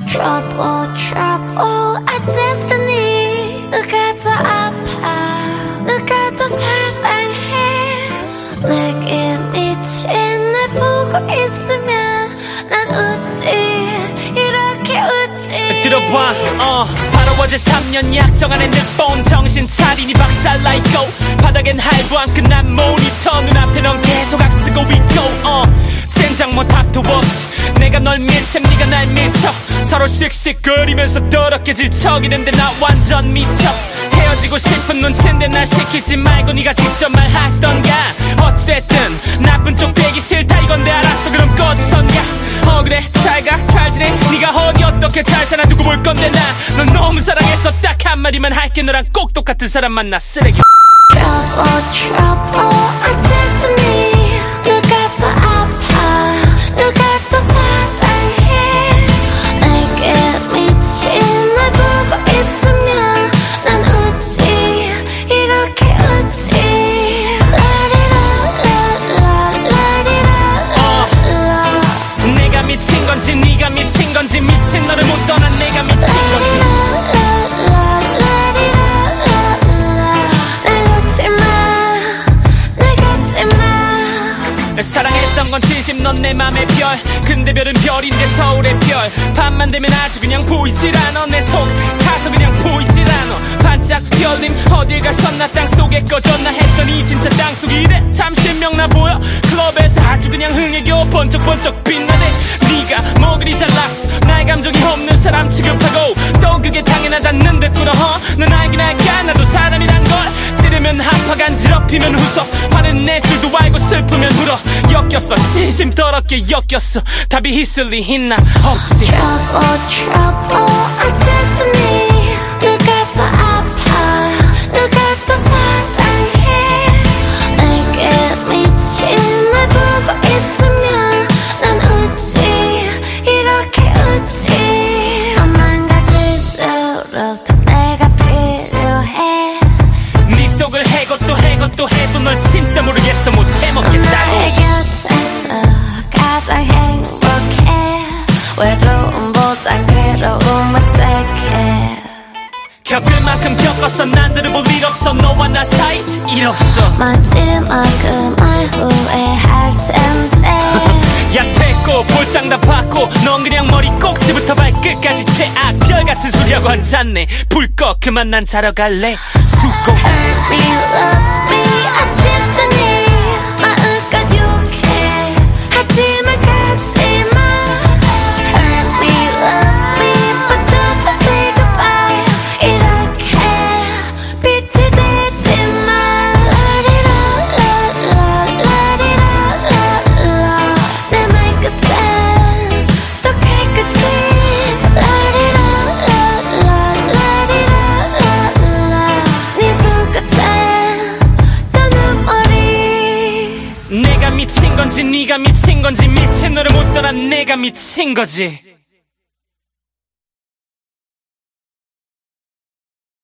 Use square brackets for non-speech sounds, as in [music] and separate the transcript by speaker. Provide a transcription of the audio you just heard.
Speaker 1: Trouble, trouble, our destiny. 누가 더 아파? 누가 더 사랑해? 내게 미친 날 보고 있으면 난 웃지. 이렇게 웃지.
Speaker 2: 들어봐 어 어제 3년 약정 안에 내폰 정신 차리니 박살나 있고 바닥엔 할부한 끝난 모니터 눈앞에 넌 계속 악쓰고 있고 어 널 밀쳐 네가 날 밀쳐. 서로 씩씩거리면서 더럽게 질척이는데 나 완전 미쳐. 헤어지고 싶은 눈치인데 날 시키지 말고 네가 직접 말하시던가. 어찌됐든 나쁜 쪽 되기 싫다 이건데 알았어. 그럼 꺼지던가. 어 그래. 잘가. 잘 지내. 네가 어디 어떻게 잘 사나 누구 볼 건데 나. 넌 너무 사랑했어 딱 한마디만 할게. 너랑 꼭 똑같은 사람 만나 쓰레기.
Speaker 1: Trouble, trouble, 미친
Speaker 2: 건지 네가 미친 건지 미친 너를 못 떠난 내가 미친 거지. 사랑했던 건 진심 넌 내 맘의 별. 근데 별은 별인데 서울의 별. 밤만 되면 아주 그냥 보이질 않아. 내 속 가서 그냥 보이질 않아. 반짝 별님 어딜 가셨나 땅속에 꺼졌나 했더니 진짜 땅속이 이래. 참 신명나 보여 그냥 흥에 겨워 번쩍번쩍 빛나네. 네가 뭐 그리 잘났어. 나의 감정이 없는 사람 취급하고 또 그게 당연하다는 듯 꿇어 허? 넌 알긴 알까? 나도 사람이란 걸. 찌르면 한파 간지럽히면 웃어 화는 내 줄도 알고 슬프면 울어. 엮였어. 진심 더럽게 엮였어. 답이 히슬리 있나? 없지 또 해도 널 진짜 모르겠어. 못
Speaker 1: 나의
Speaker 2: 해먹겠다고.
Speaker 1: 곁에서 가장 행복해. 외로움보단 괴로움을 택해.
Speaker 2: 겪을 만큼 겪었어 난 들어볼 일 없어. 너와 나 사이 일 없어.
Speaker 1: 마지막은 말 후회할 텐데. [laughs]
Speaker 2: 야 됐고 볼장 다 받고 넌 그냥 머리 끝까지 최악. 별 같은 소리하고 앉았네. 불 꺼. 그만 난 자러 갈래. 수고 건지 미친 너를 못 떠난 내가 미친 거지